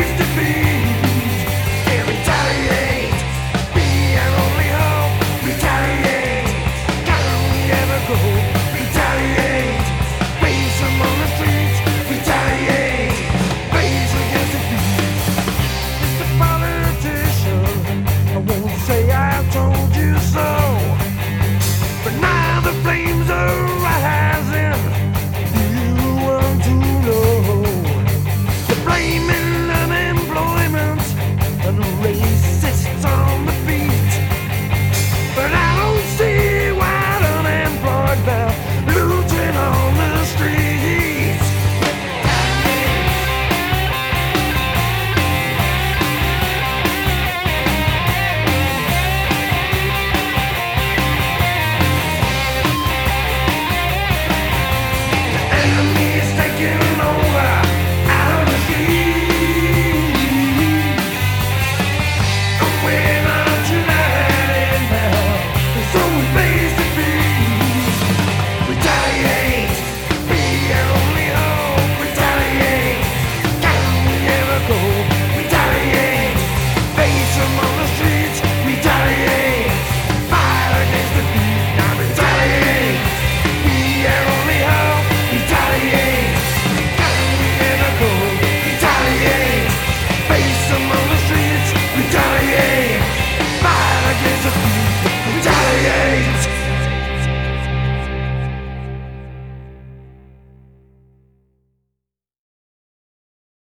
used to be